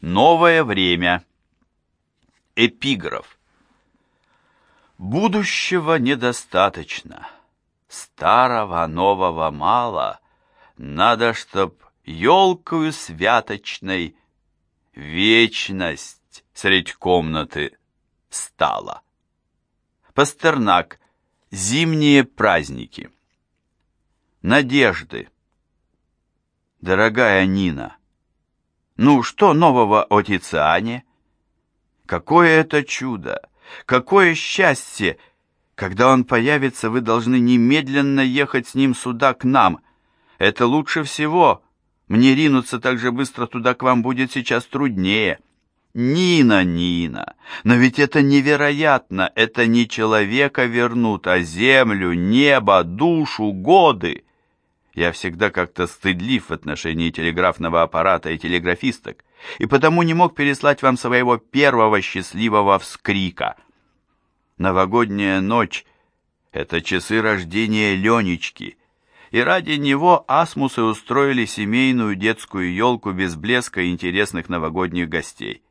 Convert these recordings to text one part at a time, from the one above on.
Новое время. Эпиграф. Будущего недостаточно. Старого нового мало. Надо, чтоб елкою святочной вечность средь комнаты стала. Пастернак. Зимние праздники. Надежды. Дорогая Нина, ну что нового о Тициане? Какое это чудо! Какое счастье! Когда он появится, вы должны немедленно ехать с ним сюда, к нам. Это лучше всего. Мне ринуться так же быстро туда к вам будет сейчас труднее. Нина, Нина, но ведь это невероятно, это не человека вернут, а землю, небо, душу, годы. Я всегда как-то стыдлив в отношении телеграфного аппарата и телеграфисток, и потому не мог переслать вам своего первого счастливого вскрика. Новогодняя ночь — это часы рождения Ленечки, и ради него асмусы устроили семейную детскую елку без блеска и интересных новогодних гостей.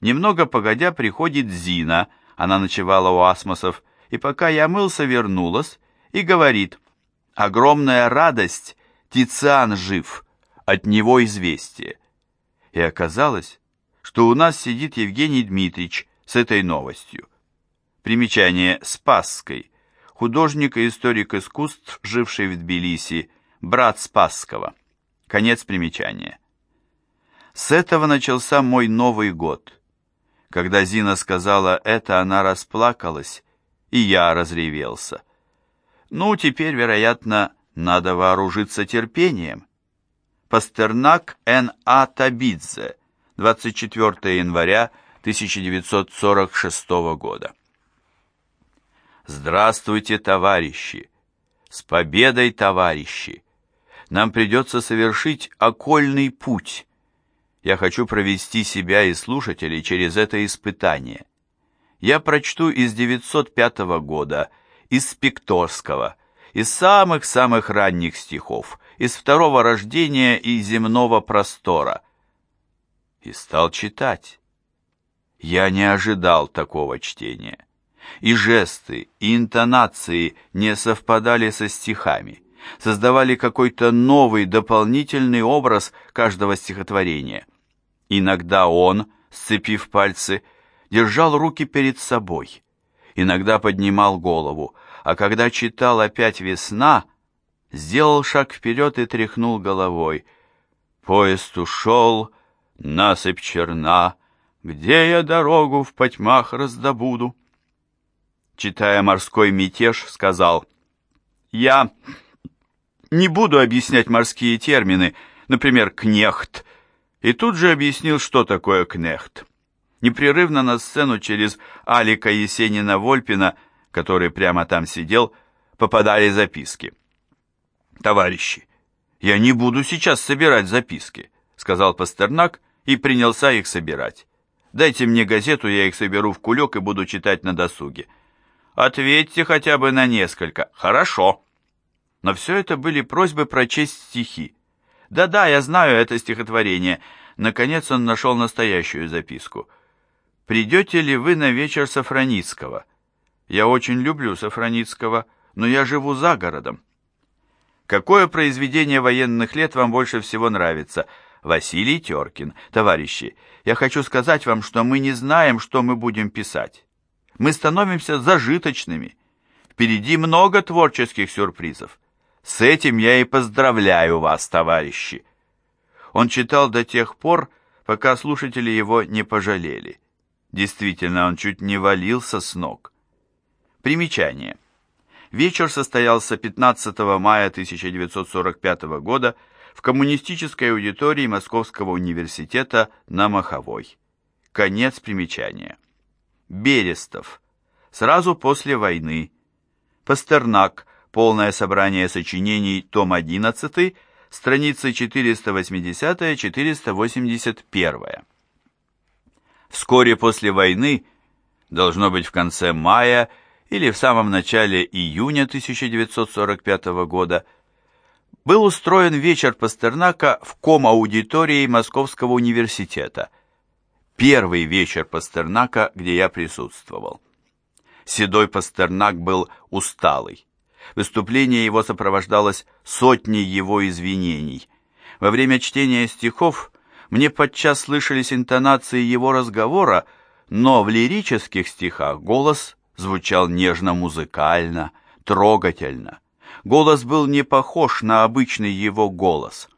Немного погодя приходит Зина, она ночевала у Асмосов, и пока я мылся, вернулась и говорит, «Огромная радость, Тициан жив, от него известие». И оказалось, что у нас сидит Евгений Дмитриевич с этой новостью. Примечание Спасской, художник и историк искусств, живший в Тбилиси, брат Спасского. Конец примечания. С этого начался мой Новый год. Когда Зина сказала это, она расплакалась, и я разревелся. Ну, теперь, вероятно, надо вооружиться терпением. Пастернак Н.А. Табидзе, 24 января 1946 года. Здравствуйте, товарищи! С победой, товарищи! Нам придется совершить окольный путь, я хочу провести себя и слушателей через это испытание. Я прочту из 905 года, из Пикторского, из самых-самых ранних стихов, из второго рождения и земного простора. И стал читать. Я не ожидал такого чтения. И жесты, и интонации не совпадали со стихами, создавали какой-то новый дополнительный образ каждого стихотворения. Иногда он, сцепив пальцы, держал руки перед собой, иногда поднимал голову, а когда читал опять «Весна», сделал шаг вперед и тряхнул головой. Поезд ушел, насыпь черна, где я дорогу в потьмах раздобуду? Читая «Морской мятеж», сказал, «Я не буду объяснять морские термины, например, «кнехт», и тут же объяснил, что такое кнехт. Непрерывно на сцену через Алика Есенина-Вольпина, который прямо там сидел, попадали записки. «Товарищи, я не буду сейчас собирать записки», сказал Пастернак и принялся их собирать. «Дайте мне газету, я их соберу в кулек и буду читать на досуге». «Ответьте хотя бы на несколько». «Хорошо». Но все это были просьбы прочесть стихи. Да-да, я знаю это стихотворение. Наконец он нашел настоящую записку. «Придете ли вы на вечер Сафраницкого?» «Я очень люблю Сафраницкого, но я живу за городом». «Какое произведение военных лет вам больше всего нравится?» «Василий Теркин. Товарищи, я хочу сказать вам, что мы не знаем, что мы будем писать. Мы становимся зажиточными. Впереди много творческих сюрпризов. С этим я и поздравляю вас, товарищи. Он читал до тех пор, пока слушатели его не пожалели. Действительно, он чуть не валился с ног. Примечание. Вечер состоялся 15 мая 1945 года в коммунистической аудитории Московского университета на Маховой. Конец примечания. Берестов. Сразу после войны. Пастернак. Полное собрание сочинений, том 11, страницы 480-481. Вскоре после войны, должно быть в конце мая или в самом начале июня 1945 года, был устроен вечер Пастернака в ком-аудитории Московского университета – первый вечер Пастернака, где я присутствовал. Седой Пастернак был усталый. Выступление его сопровождалось сотней его извинений. Во время чтения стихов мне подчас слышались интонации его разговора, но в лирических стихах голос звучал нежно-музыкально, трогательно. Голос был не похож на обычный его голос.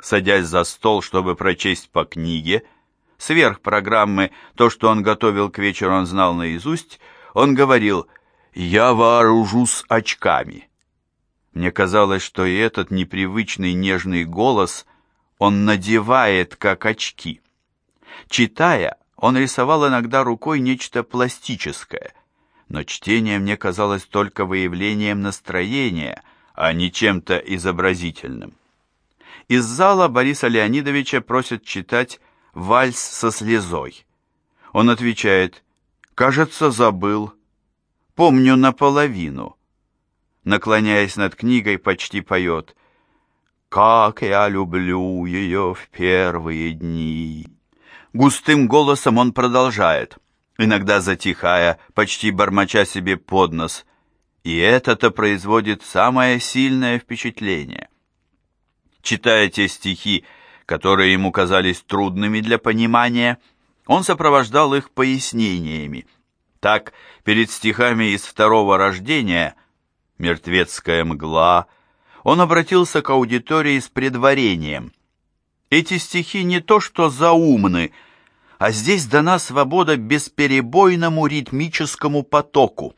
Садясь за стол, чтобы прочесть по книге, сверх программы то, что он готовил к вечеру, он знал наизусть, он говорил «Я вооружусь очками». Мне казалось, что и этот непривычный нежный голос он надевает, как очки. Читая, он рисовал иногда рукой нечто пластическое, но чтение мне казалось только выявлением настроения, а не чем-то изобразительным. Из зала Бориса Леонидовича просят читать «Вальс со слезой». Он отвечает Кажется, забыл. Помню наполовину. Наклоняясь над книгой, почти поет. Как я люблю ее в первые дни. Густым голосом он продолжает, иногда затихая, почти бормоча себе под нос. И это-то производит самое сильное впечатление. Читая те стихи, которые ему казались трудными для понимания, — он сопровождал их пояснениями. Так, перед стихами из второго рождения «Мертвецкая мгла» он обратился к аудитории с предварением. Эти стихи не то что заумны, а здесь дана свобода бесперебойному ритмическому потоку.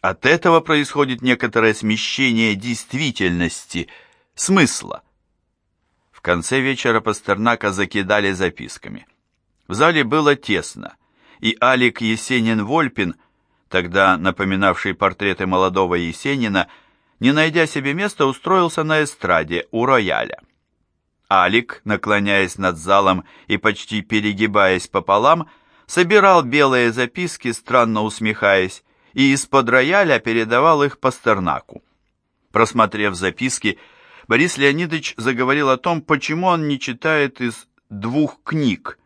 От этого происходит некоторое смещение действительности, смысла. В конце вечера Пастернака закидали записками. В зале было тесно, и Алик Есенин-Вольпин, тогда напоминавший портреты молодого Есенина, не найдя себе места, устроился на эстраде у рояля. Алик, наклоняясь над залом и почти перегибаясь пополам, собирал белые записки, странно усмехаясь, и из-под рояля передавал их Пастернаку. Просмотрев записки, Борис Леонидович заговорил о том, почему он не читает из двух книг,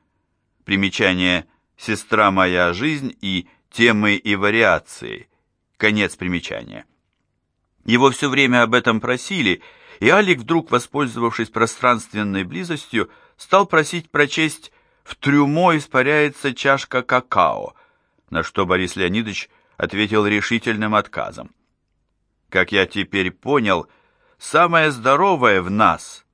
Примечание «Сестра моя жизнь» и «Темы и вариации». Конец примечания. Его все время об этом просили, и Алик, вдруг воспользовавшись пространственной близостью, стал просить прочесть «В трюмо испаряется чашка какао», на что Борис Леонидович ответил решительным отказом. Как я теперь понял, самое здоровое в нас,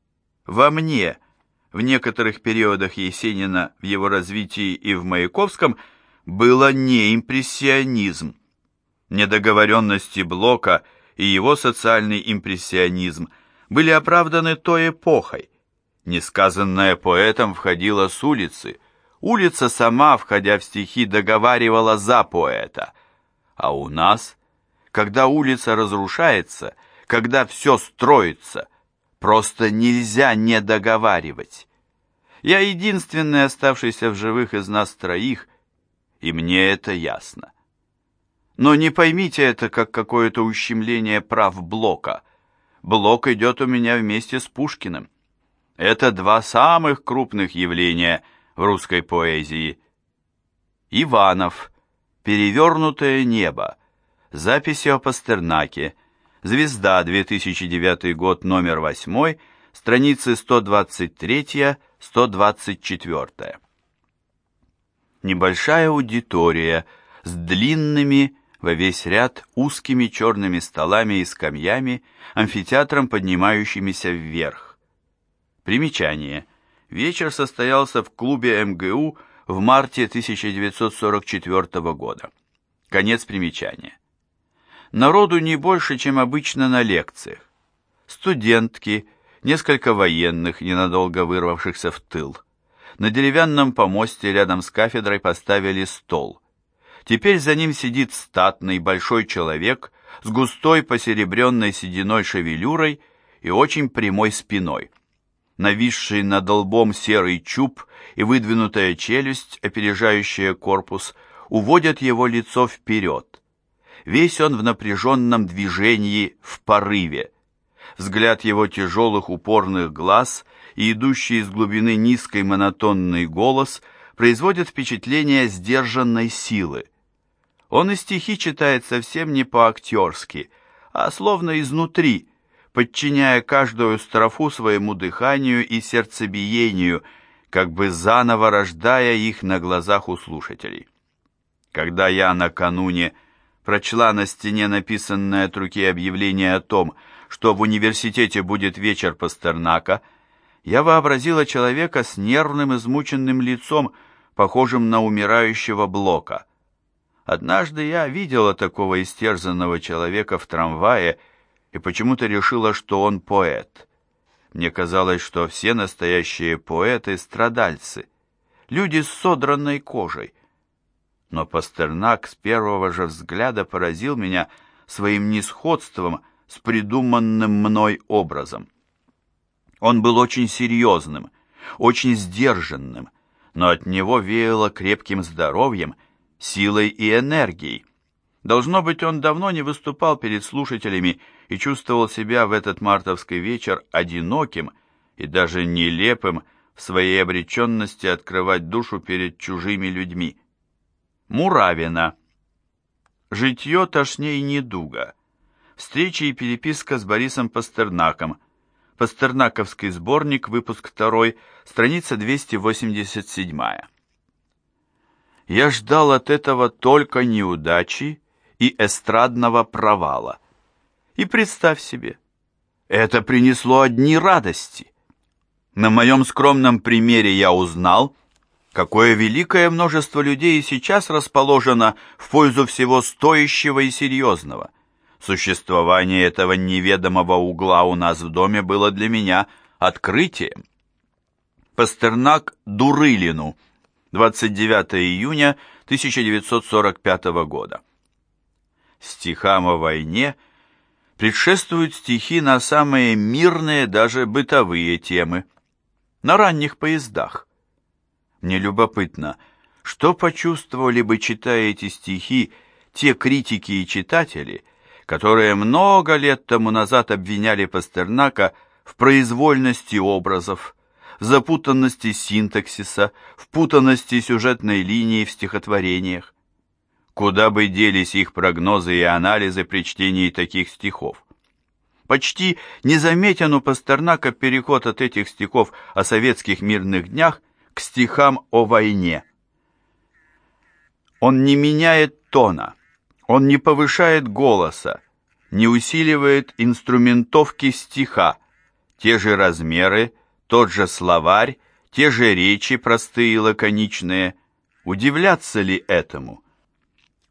во мне – в некоторых периодах Есенина в его развитии и в Маяковском было не импрессионизм. Недоговоренности Блока и его социальный импрессионизм были оправданы той эпохой. Несказанное поэтом входило с улицы. Улица сама, входя в стихи, договаривала за поэта. А у нас, когда улица разрушается, когда все строится – Просто нельзя не договаривать. Я единственный оставшийся в живых из нас троих, и мне это ясно. Но не поймите это как какое-то ущемление прав Блока. Блок идет у меня вместе с Пушкиным. Это два самых крупных явления в русской поэзии. Иванов, «Перевернутое небо», записи о Пастернаке – Звезда, 2009 год, номер 8, страницы 123-124. Небольшая аудитория с длинными во весь ряд узкими черными столами и скамьями, амфитеатром, поднимающимися вверх. Примечание. Вечер состоялся в клубе МГУ в марте 1944 года. Конец примечания. Народу не больше, чем обычно на лекциях. Студентки, несколько военных, ненадолго вырвавшихся в тыл. На деревянном помосте рядом с кафедрой поставили стол. Теперь за ним сидит статный большой человек с густой посеребренной сединой шевелюрой и очень прямой спиной. Нависший над лбом серый чуб и выдвинутая челюсть, опережающая корпус, уводят его лицо вперед. Весь он в напряженном движении, в порыве. Взгляд его тяжелых упорных глаз и идущий из глубины низкий монотонный голос производит впечатление сдержанной силы. Он и стихи читает совсем не по-актерски, а словно изнутри, подчиняя каждую строфу своему дыханию и сердцебиению, как бы заново рождая их на глазах у слушателей. Когда я накануне прочла на стене написанное от руки объявление о том, что в университете будет вечер Пастернака, я вообразила человека с нервным измученным лицом, похожим на умирающего Блока. Однажды я видела такого истерзанного человека в трамвае и почему-то решила, что он поэт. Мне казалось, что все настоящие поэты — страдальцы, люди с содранной кожей. Но Пастернак с первого же взгляда поразил меня своим несходством с придуманным мной образом. Он был очень серьезным, очень сдержанным, но от него веяло крепким здоровьем, силой и энергией. Должно быть, он давно не выступал перед слушателями и чувствовал себя в этот мартовский вечер одиноким и даже нелепым в своей обреченности открывать душу перед чужими людьми. Муравина. Житье тошней недуга. Встреча и переписка с Борисом Пастернаком. Пастернаковский сборник, выпуск 2, страница 287. Я ждал от этого только неудачи и эстрадного провала. И представь себе, это принесло одни радости. На моем скромном примере я узнал, какое великое множество людей сейчас расположено в пользу всего стоящего и серьезного. Существование этого неведомого угла у нас в доме было для меня открытием. Пастернак Дурылину, 29 июня 1945 года. Стихам о войне предшествуют стихи на самые мирные, даже бытовые темы. На ранних поездах. Мне любопытно, что почувствовали бы, читая эти стихи, те критики и читатели, которые много лет тому назад обвиняли Пастернака в произвольности образов, в запутанности синтаксиса, в путанности сюжетной линии в стихотворениях. Куда бы делись их прогнозы и анализы при чтении таких стихов? Почти незаметен у Пастернака переход от этих стихов о советских мирных днях к стихам о войне. Он не меняет тона, он не повышает голоса, не усиливает инструментовки стиха, те же размеры, тот же словарь, те же речи простые и лаконичные. Удивляться ли этому?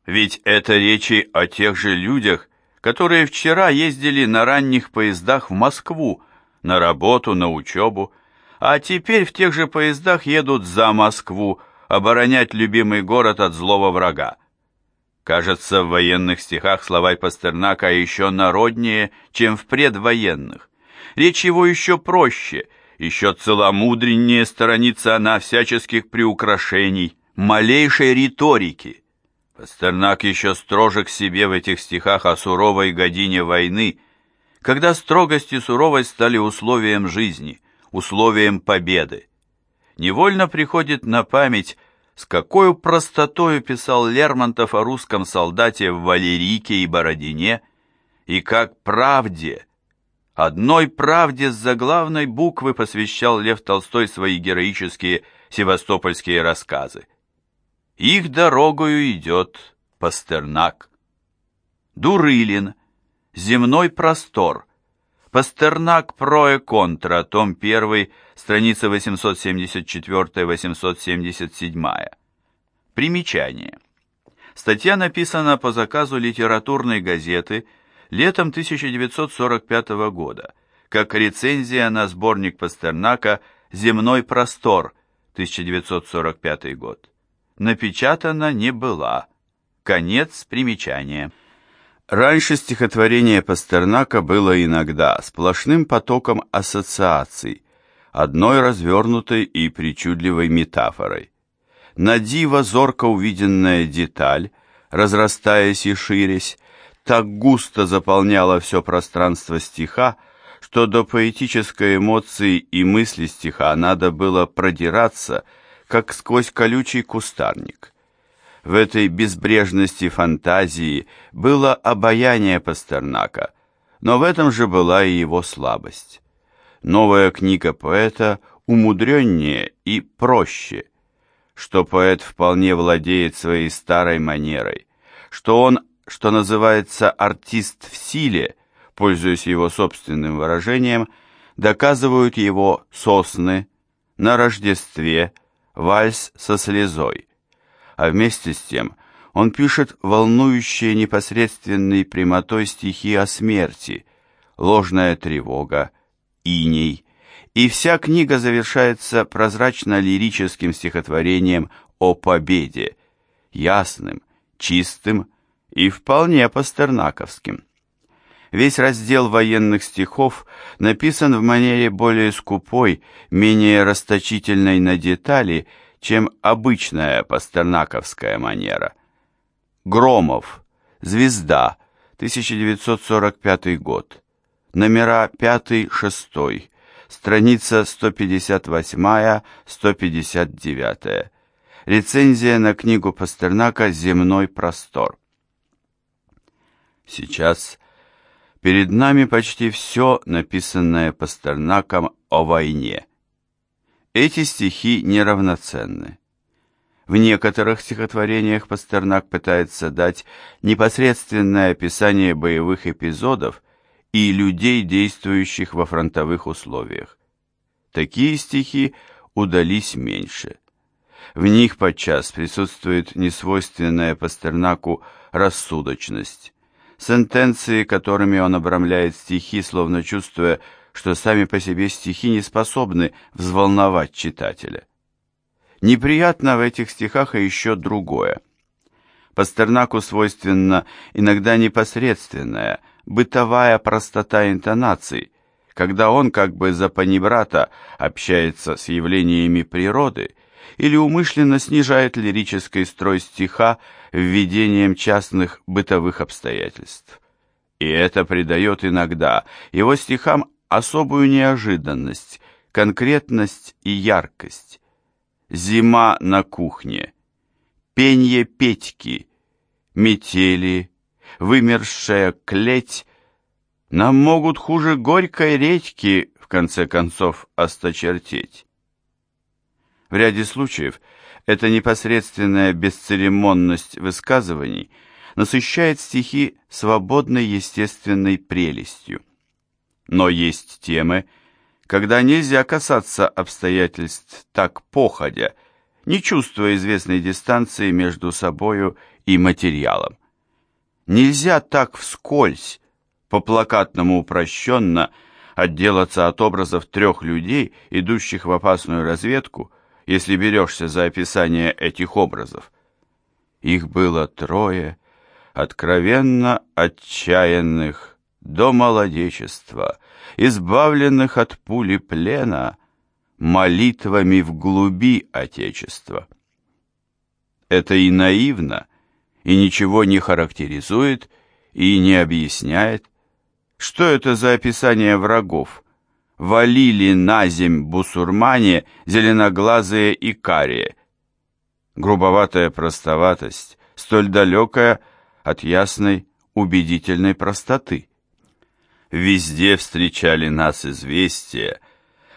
Ведь это речи о тех же людях, которые вчера ездили на ранних поездах в Москву, на работу, на учебу, а теперь в тех же поездах едут за Москву оборонять любимый город от злого врага. Кажется, в военных стихах словарь Пастернака еще народнее, чем в предвоенных. Речь его еще проще, еще целомудреннее сторонится она всяческих приукрашений, малейшей риторики. Пастернак еще строже к себе в этих стихах о суровой године войны, когда строгость и суровость стали условием жизни – условием победы. Невольно приходит на память, с какой простотою писал Лермонтов о русском солдате в Валерике и Бородине, и как правде, одной правде с заглавной буквы посвящал Лев Толстой свои героические севастопольские рассказы. Их дорогою идет Пастернак. Дурылин, земной простор, Пастернак про и контра, том 1, страница 874-877. Примечание. Статья написана по заказу литературной газеты летом 1945 года, как рецензия на сборник Пастернака «Земной простор» 1945 год. Напечатана не была. Конец примечания. Раньше стихотворение Пастернака было иногда сплошным потоком ассоциаций, одной развернутой и причудливой метафорой. На диво зорко увиденная деталь, разрастаясь и ширясь, так густо заполняла все пространство стиха, что до поэтической эмоции и мысли стиха надо было продираться, как сквозь колючий кустарник. В этой безбрежности фантазии было обаяние Пастернака, но в этом же была и его слабость. Новая книга поэта умудреннее и проще, что поэт вполне владеет своей старой манерой, что он, что называется, артист в силе, пользуясь его собственным выражением, доказывают его сосны на Рождестве, вальс со слезой. А вместе с тем он пишет волнующие непосредственной прямотой стихи о смерти, ложная тревога, иней, и вся книга завершается прозрачно-лирическим стихотворением о победе, ясным, чистым и вполне пастернаковским. Весь раздел военных стихов написан в манере более скупой, менее расточительной на детали, чем обычная пастернаковская манера. Громов, «Звезда», 1945 год, номера 5-6, страница 158-159. Рецензия на книгу Пастернака «Земной простор». Сейчас перед нами почти все, написанное Пастернаком о войне. Эти стихи неравноценны. В некоторых стихотворениях Пастернак пытается дать непосредственное описание боевых эпизодов и людей, действующих во фронтовых условиях. Такие стихи удались меньше. В них подчас присутствует несвойственная Пастернаку рассудочность. Сентенции, которыми он обрамляет стихи, словно чувствуя, что сами по себе стихи не способны взволновать читателя. Неприятно в этих стихах и еще другое. Пастернаку свойственна иногда непосредственная, бытовая простота интонаций, когда он как бы за панибрата общается с явлениями природы или умышленно снижает лирический строй стиха введением частных бытовых обстоятельств. И это придает иногда его стихам особую неожиданность, конкретность и яркость. Зима на кухне, пенье Петьки, метели, вымершая клеть нам могут хуже горькой редьки, в конце концов, осточертеть. В ряде случаев эта непосредственная бесцеремонность высказываний насыщает стихи свободной естественной прелестью. Но есть темы, когда нельзя касаться обстоятельств так походя, не чувствуя известной дистанции между собою и материалом. Нельзя так вскользь, по-плакатному упрощенно, отделаться от образов трех людей, идущих в опасную разведку, если берешься за описание этих образов. Их было трое, откровенно отчаянных до молодечества, избавленных от пули плена, молитвами в глуби Отечества. Это и наивно, и ничего не характеризует и не объясняет. Что это за описание врагов? Валили на земь бусурмане, зеленоглазые и карие. Грубоватая простоватость, столь далекая от ясной, убедительной простоты. Везде встречали нас известия,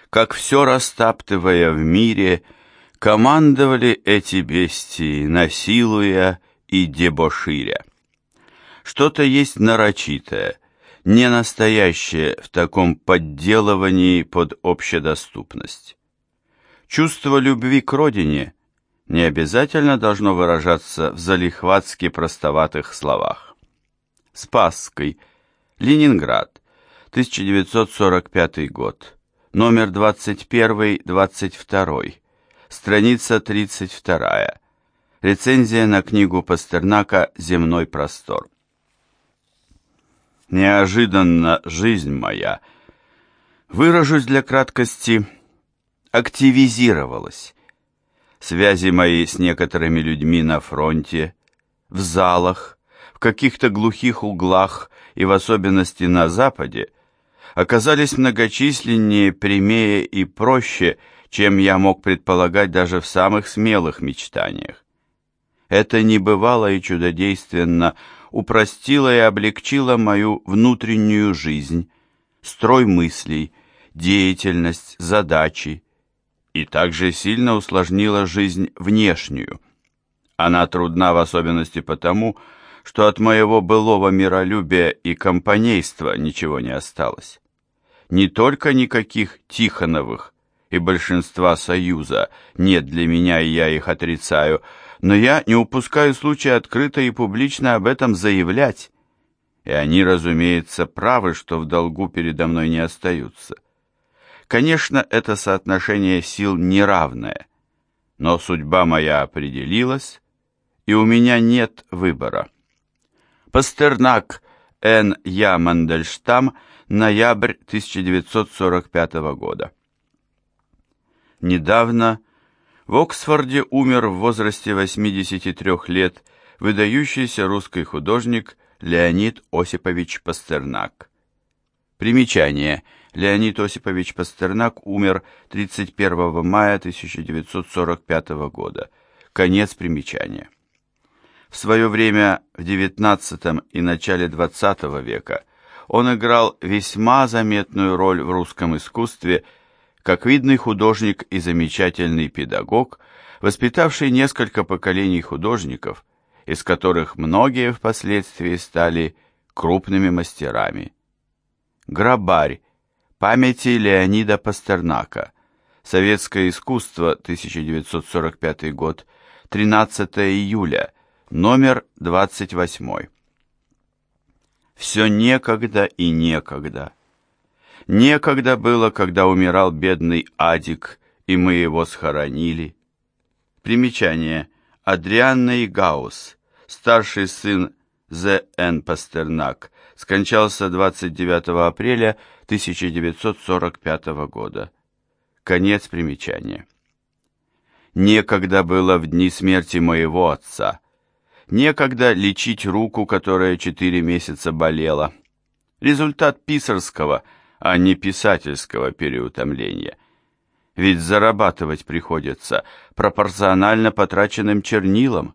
как все растаптывая в мире, командовали эти бестии, насилуя и дебоширя. Что-то есть нарочитое, не настоящее в таком подделывании под общедоступность. Чувство любви к родине не обязательно должно выражаться в залихватски простоватых словах. Спасской, Ленинград, 1945 год, номер 21-22, страница 32. Рецензия на книгу Пастернака «Земной простор». Неожиданно жизнь моя, выражусь для краткости, активизировалась. Связи мои с некоторыми людьми на фронте, в залах, в каких-то глухих углах и в особенности на Западе, оказались многочисленнее, прямее и проще, чем я мог предполагать даже в самых смелых мечтаниях. Это небывало и чудодейственно упростило и облегчило мою внутреннюю жизнь, строй мыслей, деятельность, задачи, и также сильно усложнила жизнь внешнюю. Она трудна в особенности потому, что от моего былого миролюбия и компанейства ничего не осталось. Не только никаких Тихоновых и большинства Союза нет для меня, и я их отрицаю, но я не упускаю случая открыто и публично об этом заявлять, и они, разумеется, правы, что в долгу передо мной не остаются. Конечно, это соотношение сил неравное, но судьба моя определилась, и у меня нет выбора. Пастернак Н. Я. Мандельштам, ноябрь 1945 года. Недавно в Оксфорде умер в возрасте 83 лет выдающийся русский художник Леонид Осипович Пастернак. Примечание. Леонид Осипович Пастернак умер 31 мая 1945 года. Конец примечания. В свое время, в XIX и начале XX века, он играл весьма заметную роль в русском искусстве – как видный художник и замечательный педагог, воспитавший несколько поколений художников, из которых многие впоследствии стали крупными мастерами. Грабарь. Памяти Леонида Пастернака. Советское искусство, 1945 год, 13 июля, номер 28. Все некогда и некогда. Некогда было, когда умирал бедный Адик, и мы его схоронили. Примечание. Адрианна Гаус, старший сын З.Н. Пастернак, скончался 29 апреля 1945 года. Конец примечания. Некогда было в дни смерти моего отца. Некогда лечить руку, которая четыре месяца болела. Результат писарского – а не писательского переутомления. Ведь зарабатывать приходится пропорционально потраченным чернилам,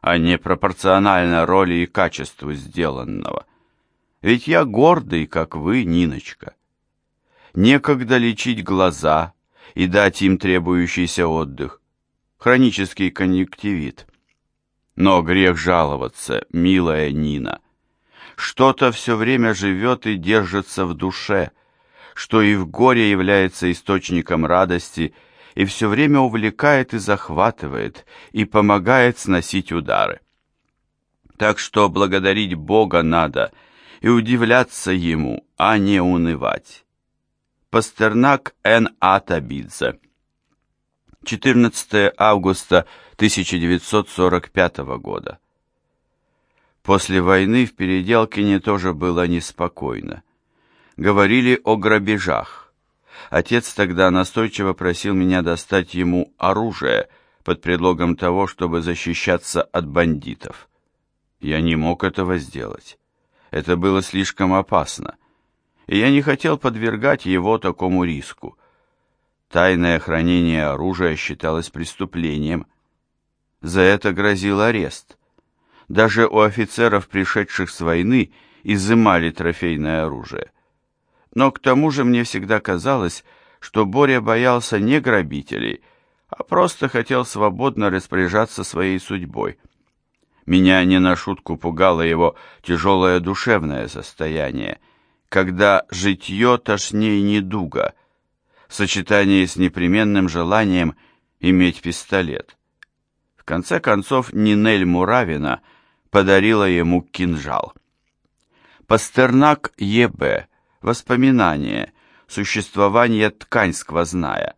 а не пропорционально роли и качеству сделанного. Ведь я гордый, как вы, Ниночка. Некогда лечить глаза и дать им требующийся отдых. Хронический конъюнктивит. Но грех жаловаться, милая Нина. Что-то все время живет и держится в душе, что и в горе является источником радости, и все время увлекает и захватывает, и помогает сносить удары. Так что благодарить Бога надо и удивляться Ему, а не унывать. Пастернак Н. А. Табидзе 14 августа 1945 года. После войны в Переделкине тоже было неспокойно говорили о грабежах. Отец тогда настойчиво просил меня достать ему оружие под предлогом того, чтобы защищаться от бандитов. Я не мог этого сделать. Это было слишком опасно, и я не хотел подвергать его такому риску. Тайное хранение оружия считалось преступлением. За это грозил арест. Даже у офицеров, пришедших с войны, изымали трофейное оружие. Но к тому же мне всегда казалось, что Боря боялся не грабителей, а просто хотел свободно распоряжаться своей судьбой. Меня не на шутку пугало его тяжелое душевное состояние, когда житье тошнее недуга, в сочетании с непременным желанием иметь пистолет. В конце концов, Нинель Муравина подарила ему кинжал. Пастернак Е.Б. Воспоминания. Существование ткань сквозная.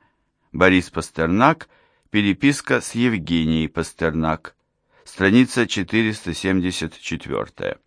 Борис Пастернак. Переписка с Евгенией Пастернак. Страница 474.